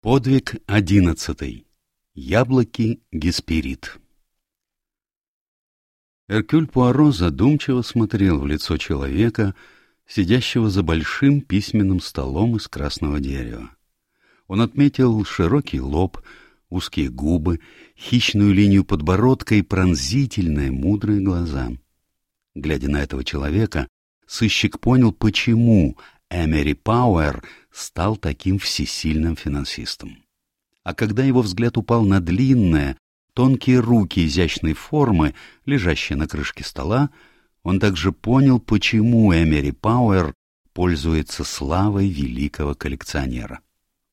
Подвиг одиннадцатый. Яблоки Гесперид. Эркюль Пуаро задумчиво смотрел в лицо человека, сидящего за большим письменным столом из красного дерева. Он отметил широкий лоб, узкие губы, хищную линию подбородка и пронзительные, мудрые глаза. Глядя на этого человека, сыщик понял, почему Эмери Пауэр стал таким всесильным финансистом. А когда его взгляд упал на длинные, тонкие руки изящной формы, лежащие на крышке стола, он также понял, почему Эмери Пауэр пользуется славой великого коллекционера.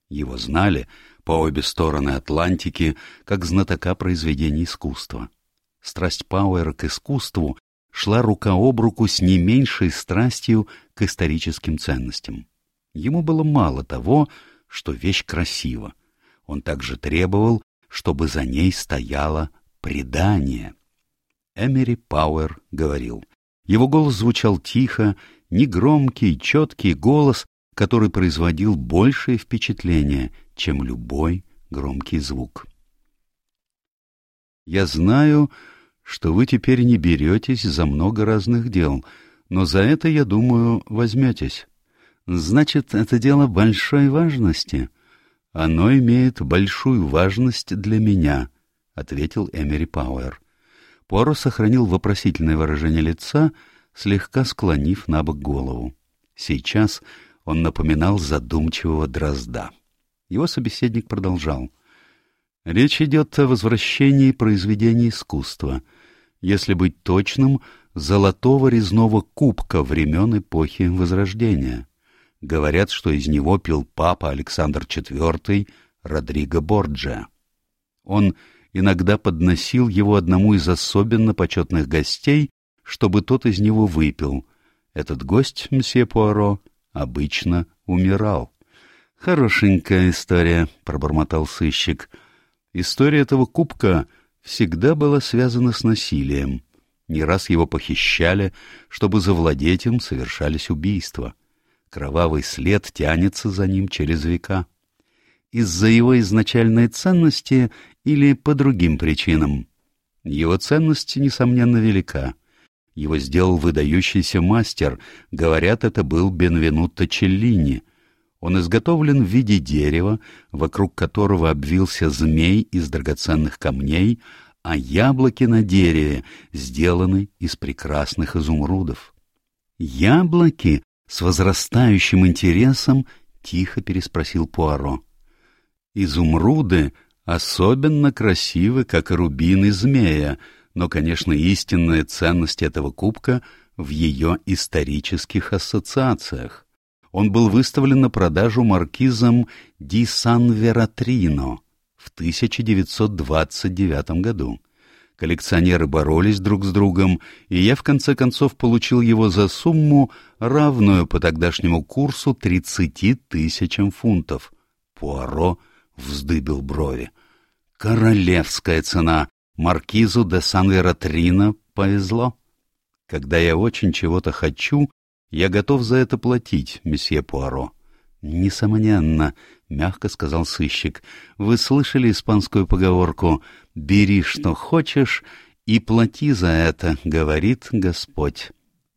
Его знали по обе стороны Атлантики как знатока произведений искусства. Страсть Пауэра к искусству шла рука об руку с не меньшей страстью к историческим ценностям. Ему было мало того, что вещь красива. Он также требовал, чтобы за ней стояло предание. Эмери Пауэр говорил. Его голос звучал тихо, негромкий, четкий голос, который производил большее впечатление, чем любой громкий звук. «Я знаю, что вы теперь не беретесь за много разных дел, но за это, я думаю, возьметесь. Значит, это дело большой важности. Оно имеет большую важность для меня, — ответил Эмери Пауэр. Пуаро сохранил вопросительное выражение лица, слегка склонив на бок голову. Сейчас он напоминал задумчивого дрозда. Его собеседник продолжал. Речь идет о возвращении произведений искусства — если быть точным, золотого резного кубка времен эпохи Возрождения. Говорят, что из него пил папа Александр IV Родриго Борджа. Он иногда подносил его одному из особенно почетных гостей, чтобы тот из него выпил. Этот гость, мсье Пуаро, обычно умирал. «Хорошенькая история», — пробормотал сыщик. «История этого кубка всегда была связана с насилием. Не раз его похищали, чтобы завладеть им совершались убийства. Кровавый след тянется за ним через века. Из-за его изначальной ценности или по другим причинам. Его ценность, несомненно, велика. Его сделал выдающийся мастер, говорят, это был Бенвенутто Челлини — он изготовлен в виде дерева, вокруг которого обвился змей из драгоценных камней, а яблоки на дереве сделаны из прекрасных изумрудов. «Яблоки?» — с возрастающим интересом тихо переспросил Пуаро. «Изумруды особенно красивы, как рубины змея, но, конечно, истинная ценность этого кубка в ее исторических ассоциациях он был выставлен на продажу маркизом Ди Сан-Вератрино в 1929 году. Коллекционеры боролись друг с другом, и я в конце концов получил его за сумму, равную по тогдашнему курсу 30 тысячам фунтов. Пуаро вздыбил брови. Королевская цена! Маркизу де Сан-Вератрино повезло. Когда я очень чего-то хочу, я готов за это платить, месье Пуаро. — Несомненно, — мягко сказал сыщик. — Вы слышали испанскую поговорку «бери, что хочешь, и плати за это», — говорит Господь.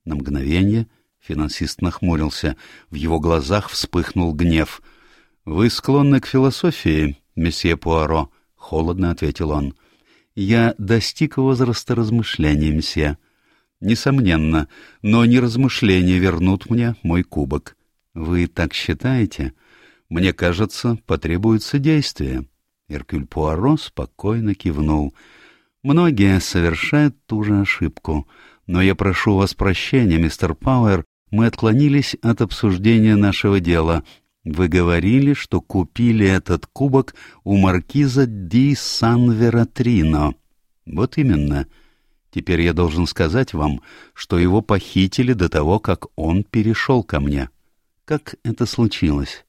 На мгновение финансист нахмурился. В его глазах вспыхнул гнев. — Вы склонны к философии, месье Пуаро, — холодно ответил он. — Я достиг возраста размышления, месье. Несомненно, но не размышления вернут мне мой кубок. Вы так считаете? Мне кажется, потребуется действие. Эркюль Пуаро спокойно кивнул. Многие совершают ту же ошибку. Но я прошу вас прощения, мистер Пауэр, мы отклонились от обсуждения нашего дела. Вы говорили, что купили этот кубок у маркиза Ди Сан-Вератрино. Вот именно. — Теперь я должен сказать вам, что его похитили до того, как он перешел ко мне. Как это случилось?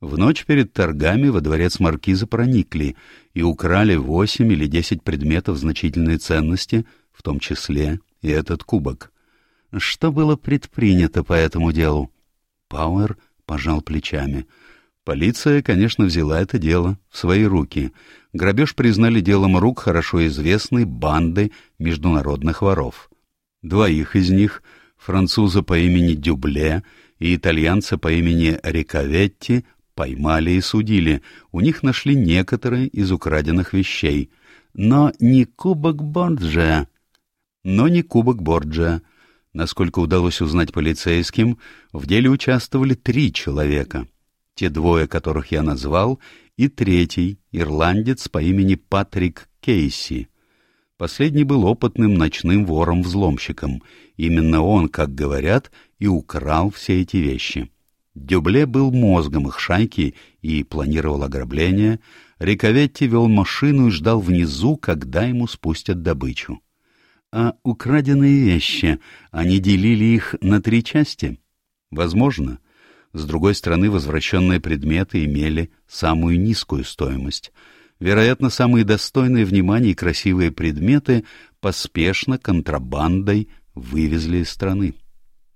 В ночь перед торгами во дворец маркиза проникли и украли восемь или десять предметов значительной ценности, в том числе и этот кубок. Что было предпринято по этому делу? Пауэр пожал плечами. Полиция, конечно, взяла это дело в свои руки. Грабеж признали делом рук хорошо известной банды международных воров. Двоих из них, француза по имени Дюбле и итальянца по имени Рикаветти, поймали и судили. У них нашли некоторые из украденных вещей. Но не кубок Борджа. Но не кубок Борджа. Насколько удалось узнать полицейским, в деле участвовали три человека — те двое, которых я назвал, и третий, ирландец по имени Патрик Кейси. Последний был опытным ночным вором-взломщиком. Именно он, как говорят, и украл все эти вещи. Дюбле был мозгом их шайки и планировал ограбление. Риковетти вел машину и ждал внизу, когда ему спустят добычу. А украденные вещи, они делили их на три части? Возможно. С другой стороны, возвращенные предметы имели самую низкую стоимость. Вероятно, самые достойные внимания и красивые предметы поспешно контрабандой вывезли из страны.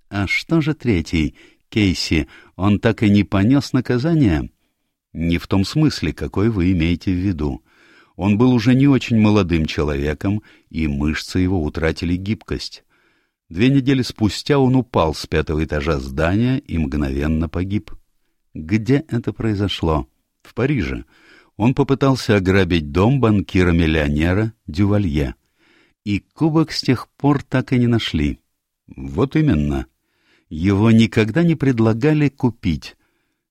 А что же третий, Кейси, он так и не понес наказание? Не в том смысле, какой вы имеете в виду. Он был уже не очень молодым человеком, и мышцы его утратили гибкость. Две недели спустя он упал с пятого этажа здания и мгновенно погиб. Где это произошло? В Париже. Он попытался ограбить дом банкира-миллионера Дювалье. И кубок с тех пор так и не нашли. Вот именно. Его никогда не предлагали купить.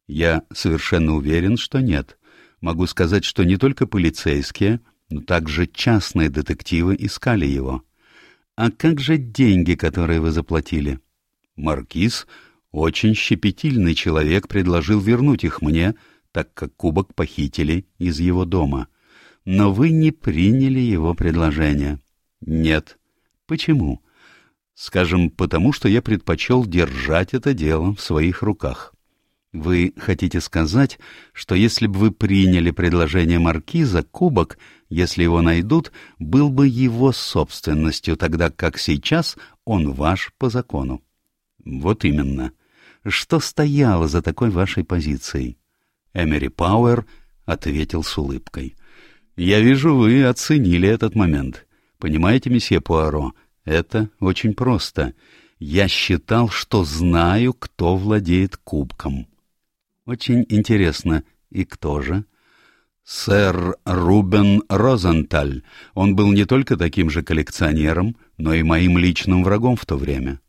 Я совершенно уверен, что нет. Могу сказать, что не только полицейские, но также частные детективы искали его. «А как же деньги, которые вы заплатили?» Маркиз, очень щепетильный человек, предложил вернуть их мне, так как кубок похитили из его дома. Но вы не приняли его предложение. Нет. Почему? Скажем, потому что я предпочел держать это дело в своих руках. Вы хотите сказать, что если бы вы приняли предложение маркиза, кубок, если его найдут, был бы его собственностью, тогда как сейчас он ваш по закону? Вот именно. Что стояло за такой вашей позицией? Эмери Пауэр ответил с улыбкой. Я вижу, вы оценили этот момент. Понимаете, месье Пуаро, это очень просто. Я считал, что знаю, кто владеет кубком. Очень интересно. И кто же? Сэр Рубен Розенталь. Он был не только таким же коллекционером, но и моим личным врагом в то время.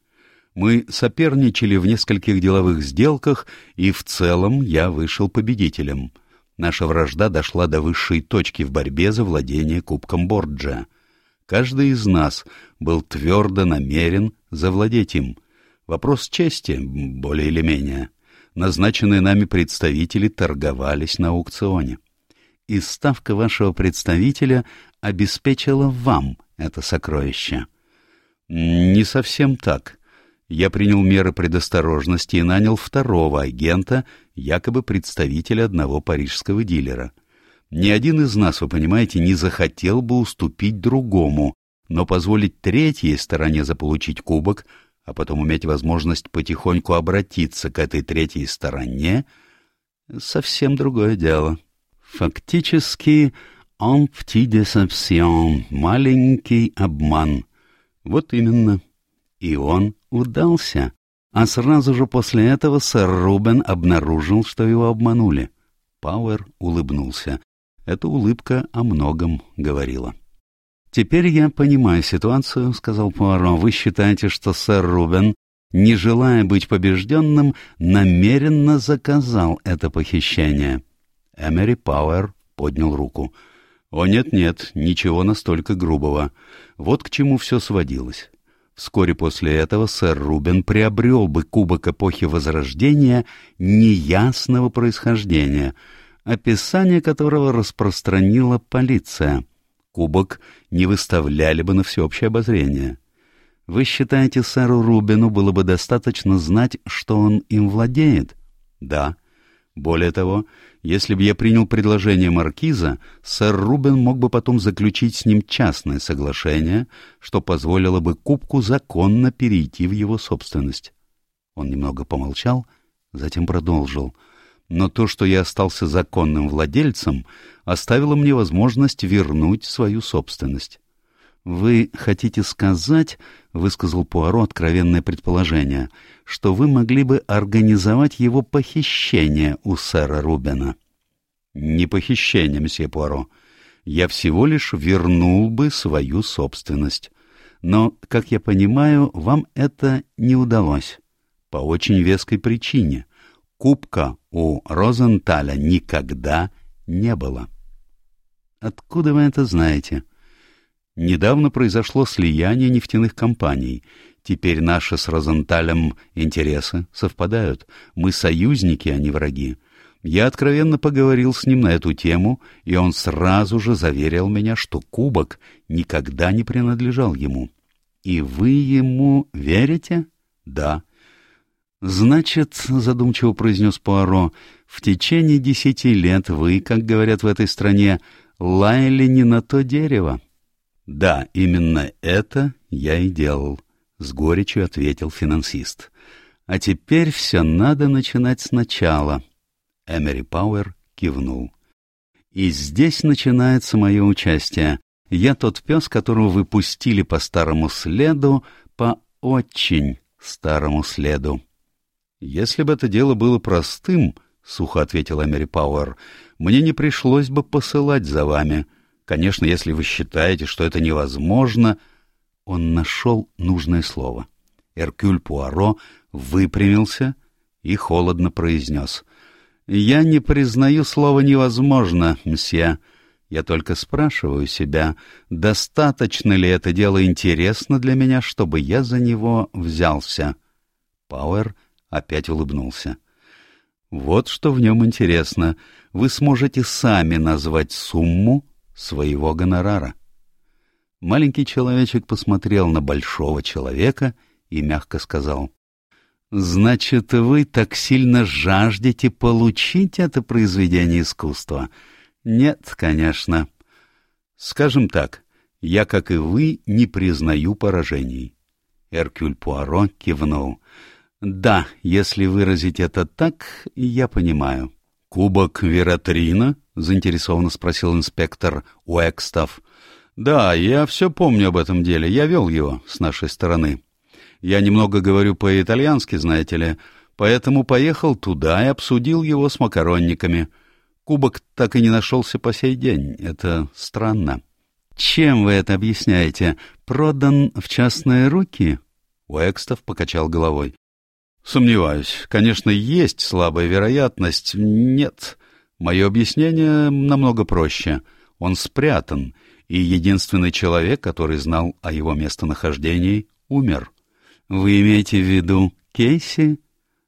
Мы соперничали в нескольких деловых сделках, и в целом я вышел победителем. Наша вражда дошла до высшей точки в борьбе за владение Кубком Борджа. Каждый из нас был твердо намерен завладеть им. Вопрос чести, более или менее назначенные нами представители торговались на аукционе. И ставка вашего представителя обеспечила вам это сокровище. Не совсем так. Я принял меры предосторожности и нанял второго агента, якобы представителя одного парижского дилера. Ни один из нас, вы понимаете, не захотел бы уступить другому, но позволить третьей стороне заполучить кубок а потом иметь возможность потихоньку обратиться к этой третьей стороне — совсем другое дело. Фактически, «en petit déception» — маленький обман. Вот именно. И он удался. А сразу же после этого сэр Рубен обнаружил, что его обманули. Пауэр улыбнулся. Эта улыбка о многом говорила. «Теперь я понимаю ситуацию», — сказал Пуаро. «Вы считаете, что сэр Рубен, не желая быть побежденным, намеренно заказал это похищение?» Эмери Пауэр поднял руку. «О, нет-нет, ничего настолько грубого. Вот к чему все сводилось». Вскоре после этого сэр Рубен приобрел бы кубок эпохи Возрождения неясного происхождения, описание которого распространила полиция — кубок не выставляли бы на всеобщее обозрение. Вы считаете, сэру Рубину было бы достаточно знать, что он им владеет? Да. Более того, если бы я принял предложение маркиза, сэр Рубин мог бы потом заключить с ним частное соглашение, что позволило бы кубку законно перейти в его собственность. Он немного помолчал, затем продолжил — Но то, что я остался законным владельцем, оставило мне возможность вернуть свою собственность. «Вы хотите сказать, — высказал Пуаро откровенное предположение, — что вы могли бы организовать его похищение у сэра Рубена?» «Не похищение, мсье Пуаро. Я всего лишь вернул бы свою собственность. Но, как я понимаю, вам это не удалось. По очень веской причине. Кубка у Розенталя никогда не было». «Откуда вы это знаете?» Недавно произошло слияние нефтяных компаний. Теперь наши с Розенталем интересы совпадают. Мы союзники, а не враги. Я откровенно поговорил с ним на эту тему, и он сразу же заверил меня, что кубок никогда не принадлежал ему. И вы ему верите? Да. Значит, задумчиво произнес Пуаро, в течение десяти лет вы, как говорят в этой стране, лаяли не на то дерево. «Да, именно это я и делал», — с горечью ответил финансист. «А теперь все надо начинать сначала». Эмери Пауэр кивнул. «И здесь начинается мое участие. Я тот пес, которого вы пустили по старому следу, по очень старому следу». «Если бы это дело было простым», — сухо ответил Эмери Пауэр, — «мне не пришлось бы посылать за вами». Конечно, если вы считаете, что это невозможно... Он нашел нужное слово. Эркюль Пуаро выпрямился и холодно произнес. «Я не признаю слово «невозможно», мсье. Я только спрашиваю себя, достаточно ли это дело интересно для меня, чтобы я за него взялся». Пауэр опять улыбнулся. «Вот что в нем интересно. Вы сможете сами назвать сумму, своего гонорара. Маленький человечек посмотрел на большого человека и мягко сказал, «Значит, вы так сильно жаждете получить это произведение искусства?» «Нет, конечно. Скажем так, я, как и вы, не признаю поражений». Эркюль Пуаро кивнул. «Да, если выразить это так, я понимаю». «Кубок Вератрина?» — заинтересованно спросил инспектор Уэкстав. «Да, я все помню об этом деле. Я вел его с нашей стороны. Я немного говорю по-итальянски, знаете ли, поэтому поехал туда и обсудил его с макаронниками. Кубок так и не нашелся по сей день. Это странно». «Чем вы это объясняете? Продан в частные руки?» Уэкстов покачал головой. Сомневаюсь. Конечно, есть слабая вероятность. Нет. Мое объяснение намного проще. Он спрятан, и единственный человек, который знал о его местонахождении, умер. Вы имеете в виду Кейси?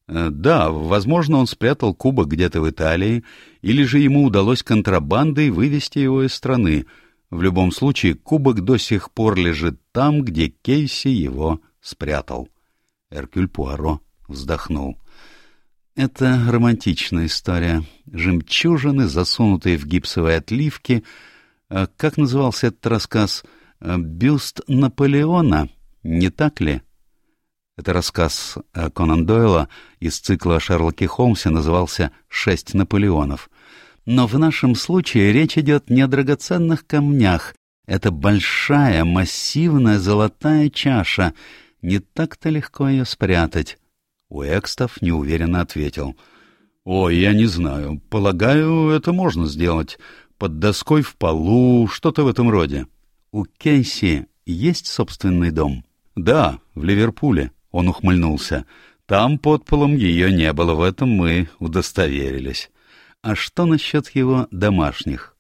Э, да, возможно, он спрятал кубок где-то в Италии, или же ему удалось контрабандой вывести его из страны. В любом случае, кубок до сих пор лежит там, где Кейси его спрятал. Эркюль Пуаро вздохнул. Это романтичная история. Жемчужины, засунутые в гипсовые отливки. А как назывался этот рассказ? А, «Бюст Наполеона», не так ли? Это рассказ Конан Дойла из цикла о Шерлоке Холмсе назывался «Шесть Наполеонов». Но в нашем случае речь идет не о драгоценных камнях. Это большая, массивная золотая чаша. Не так-то легко ее спрятать. Уэкстов неуверенно ответил. «Ой, я не знаю. Полагаю, это можно сделать. Под доской в полу, что-то в этом роде». «У Кейси есть собственный дом?» «Да, в Ливерпуле», — он ухмыльнулся. «Там под полом ее не было, в этом мы удостоверились». «А что насчет его домашних?»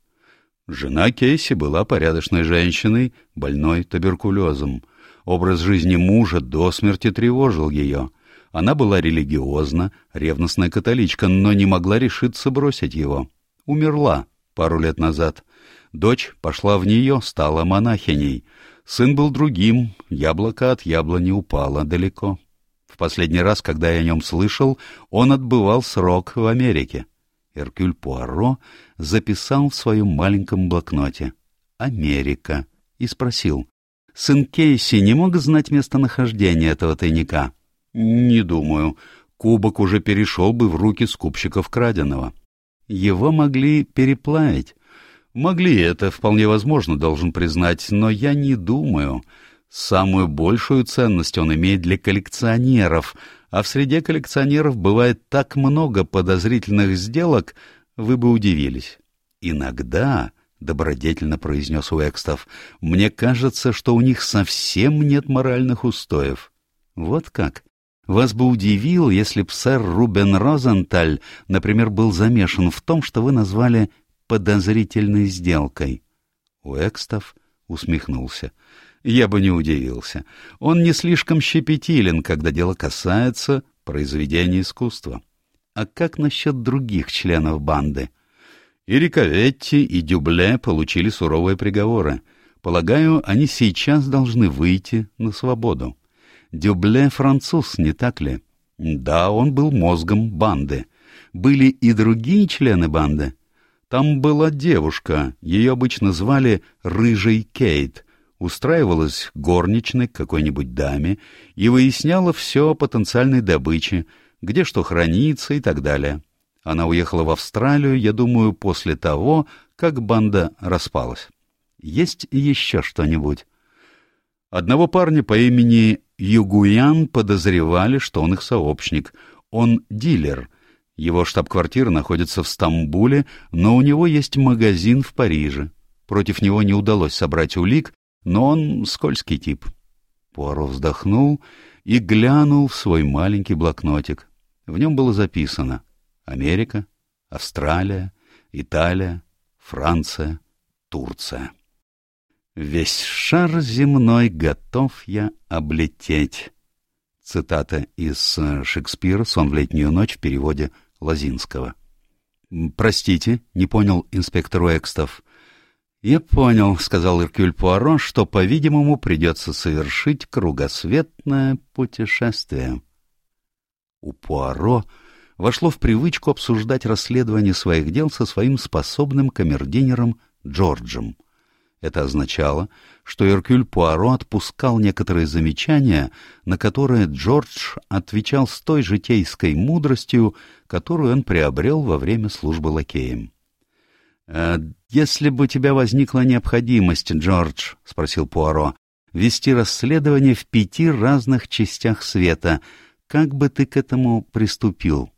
Жена Кейси была порядочной женщиной, больной туберкулезом. Образ жизни мужа до смерти тревожил ее. Она была религиозна, ревностная католичка, но не могла решиться бросить его. Умерла пару лет назад. Дочь пошла в нее, стала монахиней. Сын был другим, яблоко от яблони упало далеко. В последний раз, когда я о нем слышал, он отбывал срок в Америке. Эркюль Пуаро записал в своем маленьком блокноте «Америка» и спросил, «Сын Кейси не мог знать местонахождение этого тайника?» «Не думаю. кубок уже перешел бы в руки скупщиков краденого. Его могли переплавить. Могли, это вполне возможно, должен признать, но я не думаю. Самую большую ценность он имеет для коллекционеров, а в среде коллекционеров бывает так много подозрительных сделок, вы бы удивились. Иногда, — добродетельно произнес Уэкстов, — мне кажется, что у них совсем нет моральных устоев. Вот как? Вас бы удивил, если б сэр Рубен Розенталь, например, был замешан в том, что вы назвали подозрительной сделкой. Уэкстов усмехнулся. Я бы не удивился. Он не слишком щепетилен, когда дело касается произведения искусства. А как насчет других членов банды? И Риковетти, и Дюбле получили суровые приговоры. Полагаю, они сейчас должны выйти на свободу. Дюбле француз, не так ли? Да, он был мозгом банды. Были и другие члены банды. Там была девушка, ее обычно звали Рыжий Кейт — устраивалась горничной к какой-нибудь даме и выясняла все о потенциальной добыче, где что хранится и так далее. Она уехала в Австралию, я думаю, после того, как банда распалась. Есть еще что-нибудь? Одного парня по имени Югуян подозревали, что он их сообщник. Он дилер. Его штаб-квартира находится в Стамбуле, но у него есть магазин в Париже. Против него не удалось собрать улик, но он скользкий тип. Пуаро вздохнул и глянул в свой маленький блокнотик. В нем было записано «Америка», «Австралия», «Италия», «Франция», «Турция». «Весь шар земной готов я облететь». Цитата из Шекспира «Сон в летнюю ночь» в переводе Лозинского. «Простите», — не понял инспектор Экстов. «Я понял», — сказал Иркюль Пуаро, — «что, по-видимому, придется совершить кругосветное путешествие». У Пуаро вошло в привычку обсуждать расследование своих дел со своим способным камердинером Джорджем. Это означало, что Иркюль Пуаро отпускал некоторые замечания, на которые Джордж отвечал с той житейской мудростью, которую он приобрел во время службы лакеем. «Э, «Если бы у тебя возникла необходимость, Джордж, — спросил Пуаро, — вести расследование в пяти разных частях света, как бы ты к этому приступил?»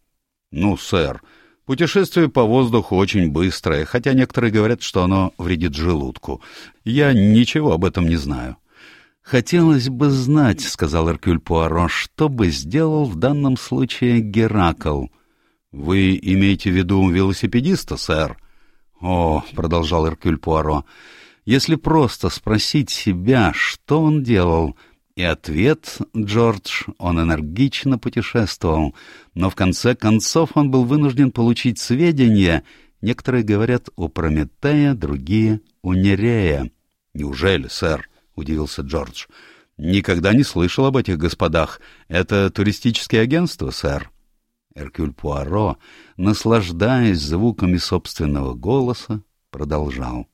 «Ну, сэр, путешествие по воздуху очень быстрое, хотя некоторые говорят, что оно вредит желудку. Я ничего об этом не знаю». «Хотелось бы знать, — сказал Эркюль Пуаро, — что бы сделал в данном случае Геракл». «Вы имеете в виду велосипедиста, сэр?» «О», — продолжал Эркюль Пуаро, — «если просто спросить себя, что он делал...» И ответ, Джордж, он энергично путешествовал, но в конце концов он был вынужден получить сведения, некоторые говорят о Прометея, другие — о Нерея. «Неужели, сэр?» — удивился Джордж. «Никогда не слышал об этих господах. Это туристические агентства, сэр?» Эркюль Пуаро, наслаждаясь звуками собственного голоса, продолжал.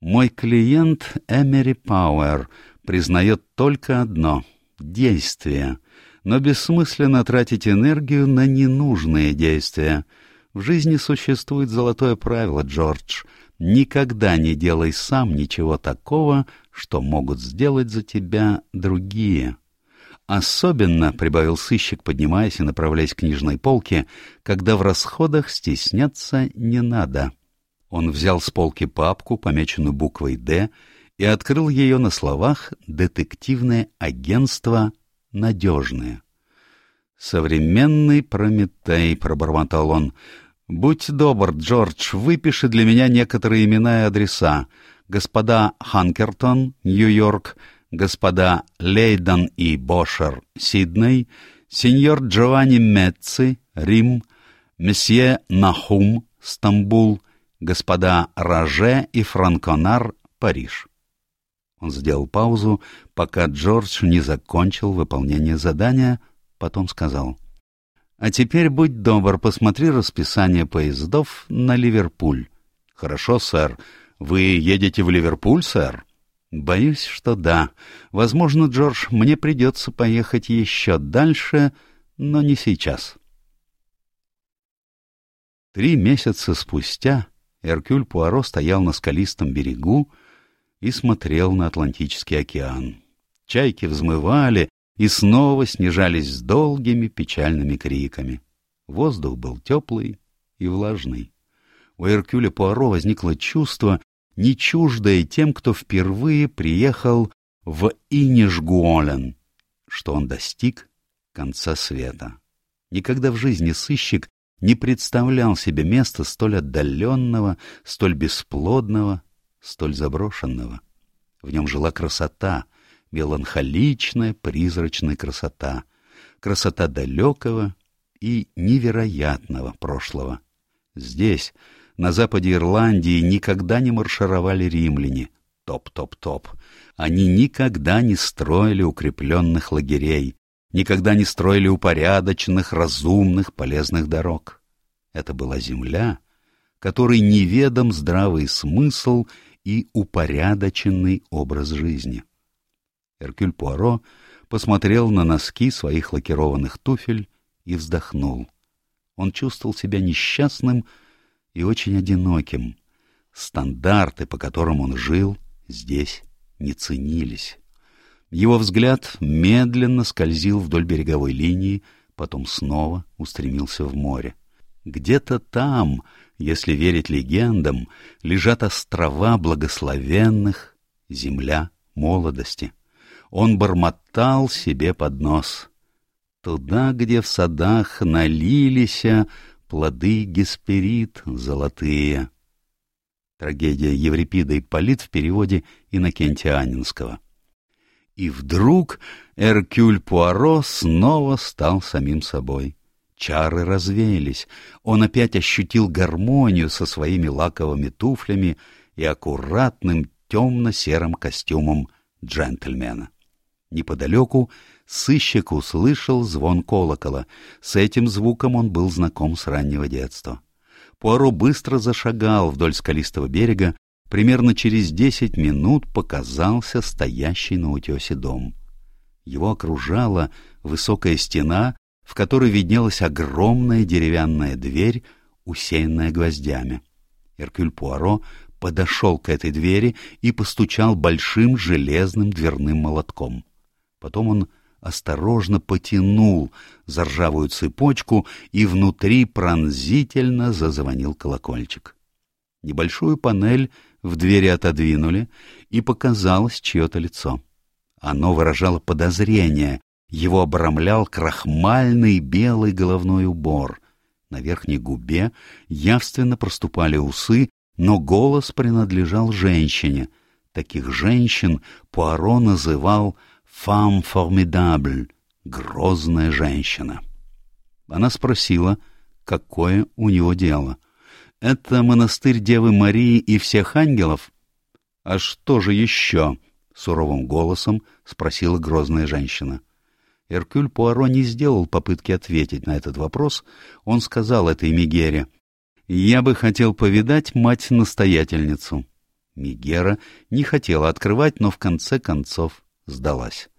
«Мой клиент Эмери Пауэр признает только одно — действие, но бессмысленно тратить энергию на ненужные действия. В жизни существует золотое правило, Джордж. Никогда не делай сам ничего такого, что могут сделать за тебя другие». Особенно, — прибавил сыщик, поднимаясь и направляясь к книжной полке, — когда в расходах стесняться не надо. Он взял с полки папку, помеченную буквой «Д», и открыл ее на словах «Детективное агентство надежное». «Современный Прометей», — пробормотал он. «Будь добр, Джордж, выпиши для меня некоторые имена и адреса. Господа Ханкертон, Нью-Йорк, господа Лейден и Бошер, Сидней, сеньор Джованни Мецци, Рим, месье Нахум, Стамбул, господа Роже и Франконар, Париж. Он сделал паузу, пока Джордж не закончил выполнение задания, потом сказал. — А теперь будь добр, посмотри расписание поездов на Ливерпуль. — Хорошо, сэр. Вы едете в Ливерпуль, сэр? — Боюсь, что да. Возможно, Джордж, мне придется поехать еще дальше, но не сейчас. Три месяца спустя Эркюль Пуаро стоял на скалистом берегу и смотрел на Атлантический океан. Чайки взмывали и снова снижались с долгими печальными криками. Воздух был теплый и влажный. У Эркюля Пуаро возникло чувство, не чуждое тем, кто впервые приехал в Инишгуолен, что он достиг конца света. Никогда в жизни сыщик не представлял себе места столь отдаленного, столь бесплодного, столь заброшенного. В нем жила красота, меланхоличная, призрачная красота, красота далекого и невероятного прошлого. Здесь, на западе Ирландии, никогда не маршировали римляне. Топ-топ-топ. Они никогда не строили укрепленных лагерей, никогда не строили упорядоченных, разумных, полезных дорог. Это была земля, которой неведом здравый смысл и упорядоченный образ жизни. Эркюль Пуаро посмотрел на носки своих лакированных туфель и вздохнул. Он чувствовал себя несчастным и очень одиноким. Стандарты, по которым он жил, здесь не ценились. Его взгляд медленно скользил вдоль береговой линии, потом снова устремился в море. Где-то там, если верить легендам, лежат острова благословенных, земля молодости. Он бормотал себе под нос. Туда, где в садах налились плоды гесперид золотые. Трагедия Еврипида и Полит в переводе Иннокентия Анинского. И вдруг Эркюль Пуаро снова стал самим собой. Чары развеялись. Он опять ощутил гармонию со своими лаковыми туфлями и аккуратным темно-серым костюмом джентльмена. Неподалеку сыщик услышал звон колокола. С этим звуком он был знаком с раннего детства. Пуаро быстро зашагал вдоль скалистого берега, Примерно через десять минут показался стоящий на утесе дом. Его окружала высокая стена, в которой виднелась огромная деревянная дверь, усеянная гвоздями. Эркюль Пуаро подошел к этой двери и постучал большим железным дверным молотком. Потом он осторожно потянул за ржавую цепочку, и внутри пронзительно зазвонил колокольчик. Небольшую панель в двери отодвинули, и показалось чье-то лицо. Оно выражало подозрение, его обрамлял крахмальный белый головной убор. На верхней губе явственно проступали усы, но голос принадлежал женщине. Таких женщин Пуаро называл «фам формидабль» — «грозная женщина». Она спросила, какое у него дело — это монастырь Девы Марии и всех ангелов? — А что же еще? — суровым голосом спросила грозная женщина. Эркюль Пуаро не сделал попытки ответить на этот вопрос. Он сказал этой Мегере. — Я бы хотел повидать мать-настоятельницу. Мегера не хотела открывать, но в конце концов сдалась.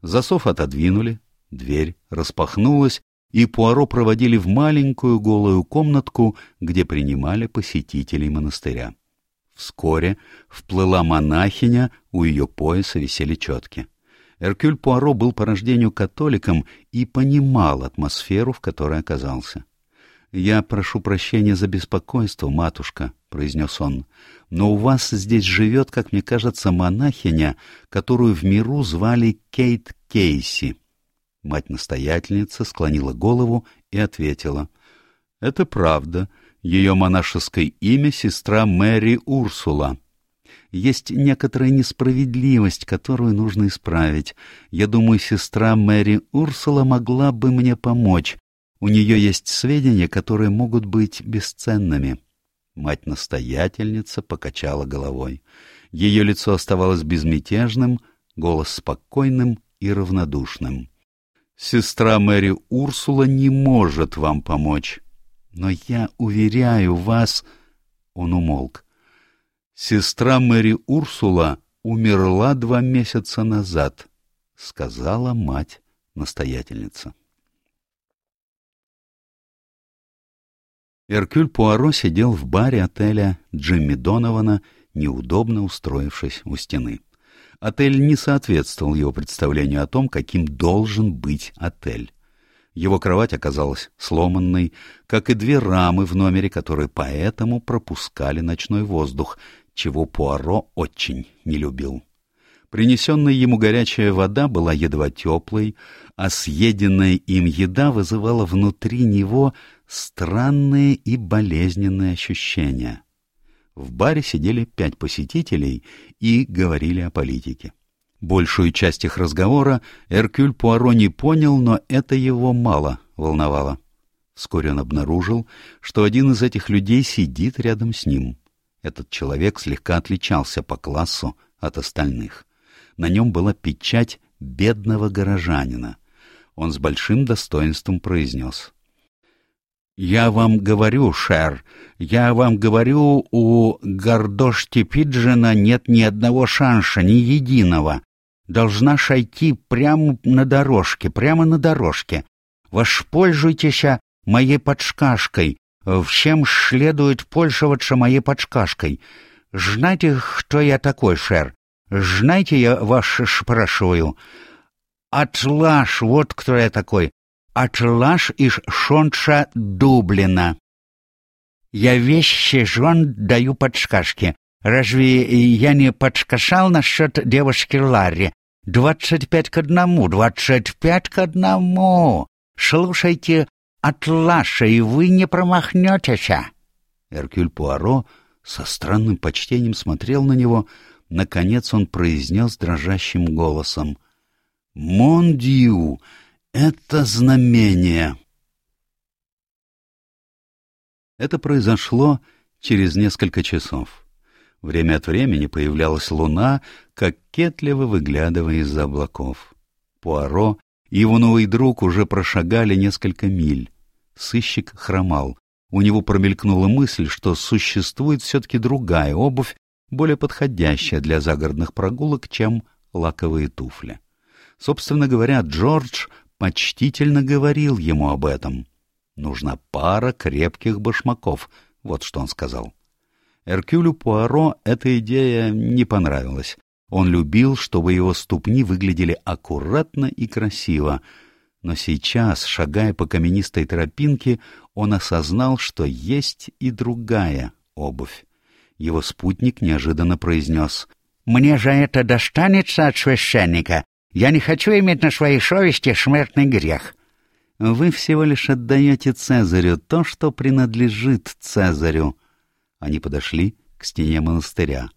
Засов отодвинули, дверь распахнулась, и Пуаро проводили в маленькую голую комнатку, где принимали посетителей монастыря. Вскоре вплыла монахиня, у ее пояса висели четки. Эркюль Пуаро был по рождению католиком и понимал атмосферу, в которой оказался. «Я прошу прощения за беспокойство, матушка», — произнес он, — «но у вас здесь живет, как мне кажется, монахиня, которую в миру звали Кейт Кейси». Мать-настоятельница склонила голову и ответила. — Это правда. Ее монашеское имя — сестра Мэри Урсула. Есть некоторая несправедливость, которую нужно исправить. Я думаю, сестра Мэри Урсула могла бы мне помочь. У нее есть сведения, которые могут быть бесценными. Мать-настоятельница покачала головой. Ее лицо оставалось безмятежным, голос спокойным и равнодушным. Сестра Мэри Урсула не может вам помочь. Но я уверяю вас...» Он умолк. Сестра Мэри Урсула умерла два месяца назад, сказала мать-настоятельница. Эркюль Пуаро сидел в баре отеля Джимми Донована, неудобно устроившись у стены. Отель не соответствовал его представлению о том, каким должен быть отель. Его кровать оказалась сломанной, как и две рамы в номере, которые поэтому пропускали ночной воздух, чего Пуаро очень не любил. Принесенная ему горячая вода была едва теплой, а съеденная им еда вызывала внутри него странные и болезненные ощущения. В баре сидели пять посетителей и говорили о политике. Большую часть их разговора Эркюль Пуаро не понял, но это его мало волновало. Вскоре он обнаружил, что один из этих людей сидит рядом с ним. Этот человек слегка отличался по классу от остальных. На нем была печать бедного горожанина. Он с большим достоинством произнес. «Я вам говорю, Шер, я вам говорю, у Гордошти Пиджина нет ни одного шанша, ни единого. Должна шайти прямо на дорожке, прямо на дорожке. Воспользуйтесь моей подшкашкой, всем следует пользоваться моей подшкашкой. Знаете, кто я такой, Шер? Знаете, я вас спрашиваю. Атлаш, вот кто я такой. Атлаш из Шонша Дублина. Я весь сезон даю подсказки. Разве я не подсказал насчет девушки Ларри? Двадцать пять к одному, двадцать пять к одному. Слушайте Атлаша, и вы не промахнетесь. Эркюль Пуаро со странным почтением смотрел на него, Наконец он произнес дрожащим голосом. «Мондью! Это знамение!» Это произошло через несколько часов. Время от времени появлялась луна, кокетливо выглядывая из-за облаков. Пуаро и его новый друг уже прошагали несколько миль. Сыщик хромал. У него промелькнула мысль, что существует все-таки другая обувь, более подходящая для загородных прогулок, чем лаковые туфли. Собственно говоря, Джордж почтительно говорил ему об этом. «Нужна пара крепких башмаков», — вот что он сказал. Эркюлю Пуаро эта идея не понравилась. Он любил, чтобы его ступни выглядели аккуратно и красиво, но сейчас, шагая по каменистой тропинке, он осознал, что есть и другая обувь. Его спутник неожиданно произнес. «Мне же это достанется от священника. Я не хочу иметь на своей совести смертный грех». «Вы всего лишь отдаете Цезарю то, что принадлежит Цезарю». Они подошли к стене монастыря.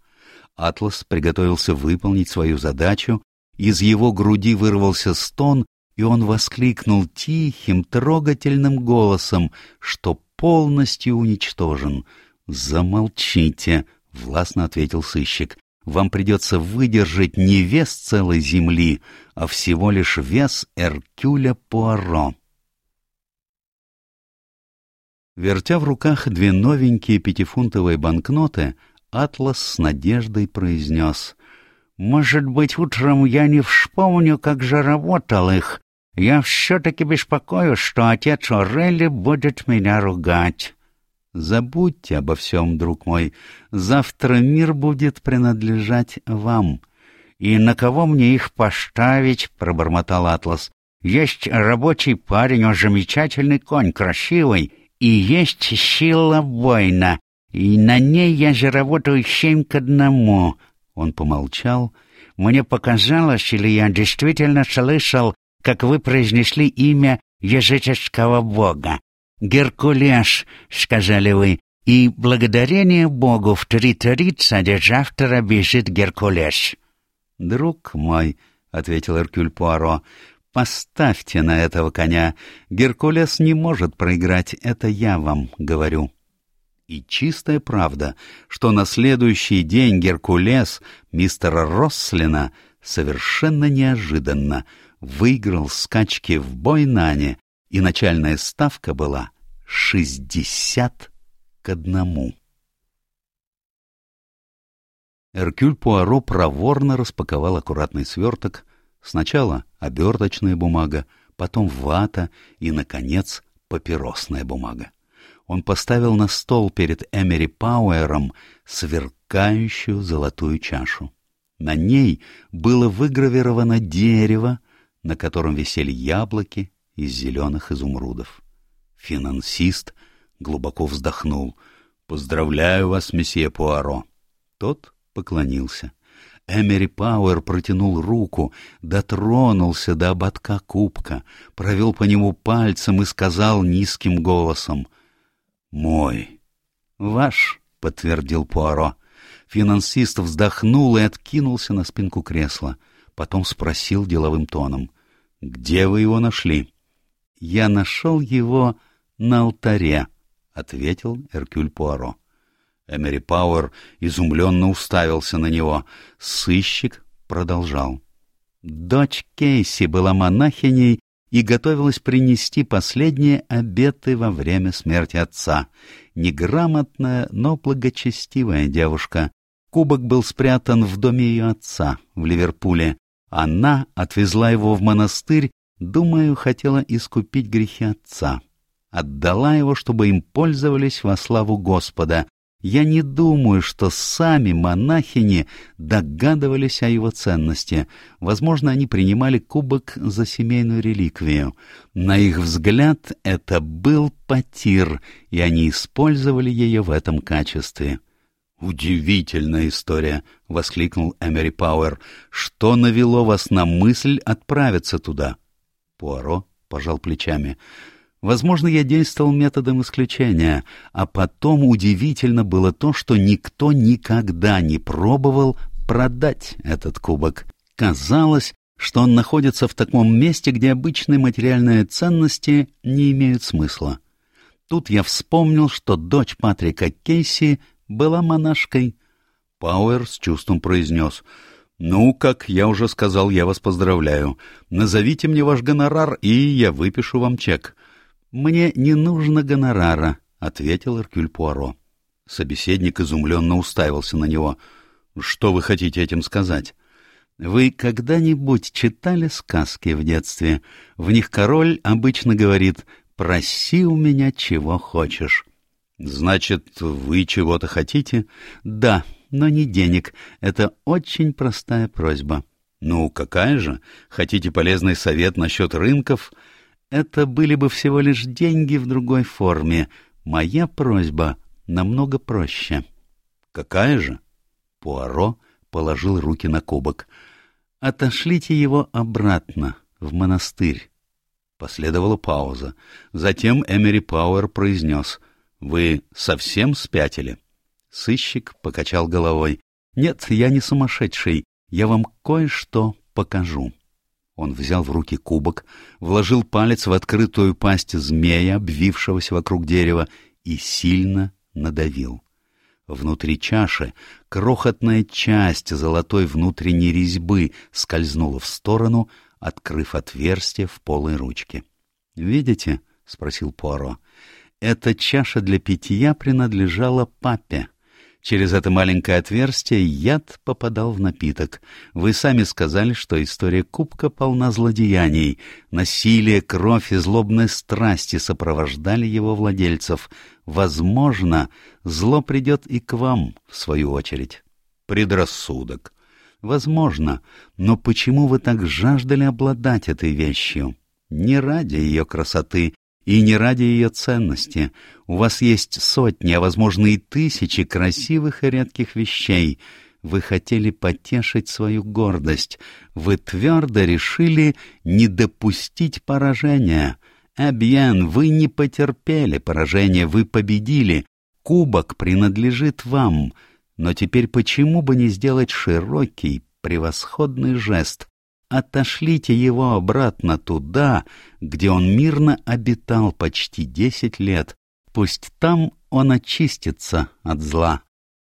Атлас приготовился выполнить свою задачу, из его груди вырвался стон, и он воскликнул тихим, трогательным голосом, что полностью уничтожен — «Замолчите», — властно ответил сыщик. «Вам придется выдержать не вес целой земли, а всего лишь вес Эркюля Пуаро». Вертя в руках две новенькие пятифунтовые банкноты, Атлас с надеждой произнес. «Может быть, утром я не вспомню, как же работал их. Я все-таки беспокоюсь, что отец Орелли будет меня ругать». Забудьте обо всем, друг мой. Завтра мир будет принадлежать вам. И на кого мне их поставить? — пробормотал Атлас. Есть рабочий парень, он замечательный конь, красивый, и есть сила воина, и на ней я же работаю семь к одному. Он помолчал. Мне показалось, или я действительно слышал, как вы произнесли имя языческого бога. «Геркулеш», — сказали вы, и благодарение Богу в три тридцать завтра бежит Геркулеш. «Друг мой», — ответил Эркюль Пуаро, — «поставьте на этого коня. Геркулес не может проиграть, это я вам говорю». И чистая правда, что на следующий день Геркулес мистера Рослина совершенно неожиданно выиграл скачки в Бойнане, и начальная ставка была шестьдесят к одному. Эркюль Пуаро проворно распаковал аккуратный сверток, сначала оберточная бумага, потом вата и, наконец, папиросная бумага. Он поставил на стол перед Эмери Пауэром сверкающую золотую чашу. На ней было выгравировано дерево, на котором висели яблоки из зеленых изумрудов. Финансист глубоко вздохнул. «Поздравляю вас, месье Пуаро!» Тот поклонился. Эмери Пауэр протянул руку, дотронулся до ободка кубка, провел по нему пальцем и сказал низким голосом «Мой». «Ваш», — подтвердил Пуаро. Финансист вздохнул и откинулся на спинку кресла. Потом спросил деловым тоном «Где вы его нашли?» «Я нашел его на алтаре», — ответил Эркюль Пуаро. Эмери Пауэр изумленно уставился на него. Сыщик продолжал. Дочь Кейси была монахиней и готовилась принести последние обеты во время смерти отца. Неграмотная, но благочестивая девушка. Кубок был спрятан в доме ее отца в Ливерпуле. Она отвезла его в монастырь, думаю, хотела искупить грехи отца. Отдала его, чтобы им пользовались во славу Господа, я не думаю, что сами монахини догадывались о его ценности. Возможно, они принимали кубок за семейную реликвию. На их взгляд, это был потир, и они использовали ее в этом качестве. «Удивительная история!» — воскликнул Эмери Пауэр. «Что навело вас на мысль отправиться туда?» Пуаро пожал плечами. Возможно, я действовал методом исключения, а потом удивительно было то, что никто никогда не пробовал продать этот кубок. Казалось, что он находится в таком месте, где обычные материальные ценности не имеют смысла. Тут я вспомнил, что дочь Патрика Кейси была монашкой. Пауэр с чувством произнес — «Ну, как я уже сказал, я вас поздравляю. Назовите мне ваш гонорар, и я выпишу вам чек. «Мне не нужно гонорара», — ответил Эркюль Пуаро. Собеседник изумленно уставился на него. «Что вы хотите этим сказать?» «Вы когда-нибудь читали сказки в детстве? В них король обычно говорит «проси у меня чего хочешь». «Значит, вы чего-то хотите?» «Да, но не денег. Это очень простая просьба». «Ну, какая же? Хотите полезный совет насчет рынков?» Это были бы всего лишь деньги в другой форме. Моя просьба намного проще. Какая же? Пуаро положил руки на кубок. Отошлите его обратно, в монастырь. Последовала пауза. Затем Эмери Пауэр произнес. «Вы совсем спятили?» Сыщик покачал головой. «Нет, я не сумасшедший. Я вам кое-что покажу». Он взял в руки кубок, вложил палец в открытую пасть змея, обвившегося вокруг дерева, и сильно надавил. Внутри чаши крохотная часть золотой внутренней резьбы скользнула в сторону, открыв отверстие в полой ручке. «Видите?» — спросил Пуаро. «Эта чаша для питья принадлежала папе. Через это маленькое отверстие яд попадал в напиток. Вы сами сказали, что история кубка полна злодеяний. Насилие, кровь и злобные страсти сопровождали его владельцев. Возможно, зло придет и к вам, в свою очередь. Предрассудок. Возможно, но почему вы так жаждали обладать этой вещью? Не ради ее красоты, и не ради ее ценности. У вас есть сотни, а, возможно, и тысячи красивых и редких вещей. Вы хотели потешить свою гордость. Вы твердо решили не допустить поражения. Эбьен, вы не потерпели поражения, вы победили. Кубок принадлежит вам. Но теперь почему бы не сделать широкий, превосходный жест? Отошлите его обратно туда, где он мирно обитал почти десять лет. Пусть там он очистится от зла.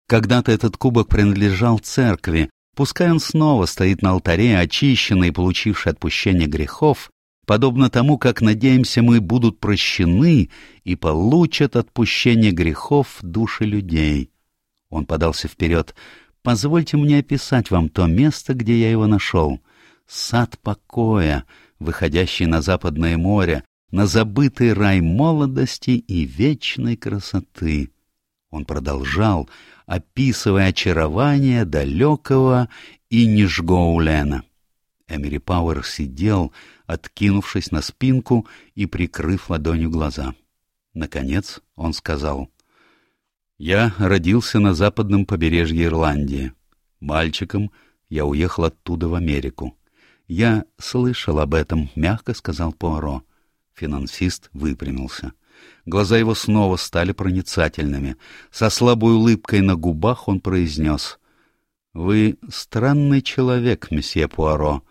Когда-то этот кубок принадлежал церкви. Пускай он снова стоит на алтаре, очищенный и получивший отпущение грехов, подобно тому, как, надеемся мы, будут прощены и получат отпущение грехов души людей. Он подался вперед. «Позвольте мне описать вам то место, где я его нашел» сад покоя, выходящий на западное море, на забытый рай молодости и вечной красоты. Он продолжал, описывая очарование далекого и Нижгоулена. Эмери Пауэр сидел, откинувшись на спинку и прикрыв ладонью глаза. Наконец он сказал, «Я родился на западном побережье Ирландии. Мальчиком я уехал оттуда в Америку. Я слышал об этом, — мягко сказал Пуаро. Финансист выпрямился. Глаза его снова стали проницательными. Со слабой улыбкой на губах он произнес. — Вы странный человек, месье Пуаро,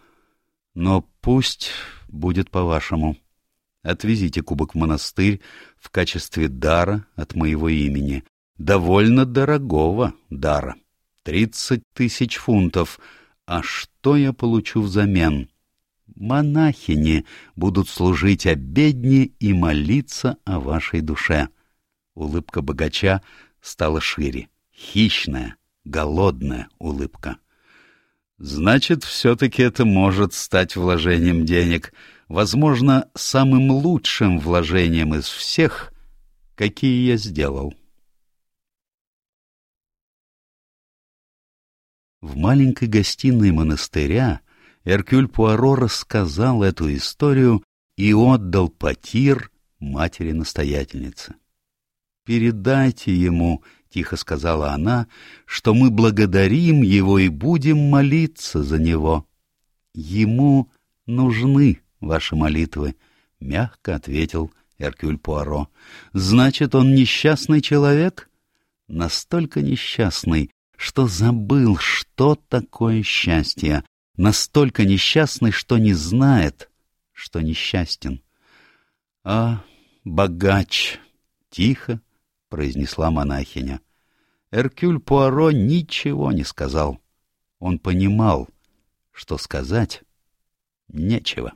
но пусть будет по-вашему. Отвезите кубок в монастырь в качестве дара от моего имени. Довольно дорогого дара. Тридцать тысяч фунтов. А что я получу взамен? Монахини будут служить обедни и молиться о вашей душе. Улыбка богача стала шире. Хищная, голодная улыбка. Значит, все-таки это может стать вложением денег. Возможно, самым лучшим вложением из всех, какие я сделал. В маленькой гостиной монастыря Эркюль Пуаро рассказал эту историю и отдал потир матери-настоятельнице. «Передайте ему, — тихо сказала она, — что мы благодарим его и будем молиться за него. Ему нужны ваши молитвы, — мягко ответил Эркюль Пуаро. — Значит, он несчастный человек? Настолько несчастный, что забыл, что такое счастье, настолько несчастный, что не знает, что несчастен. — А, богач! — тихо произнесла монахиня. Эркюль Пуаро ничего не сказал. Он понимал, что сказать нечего.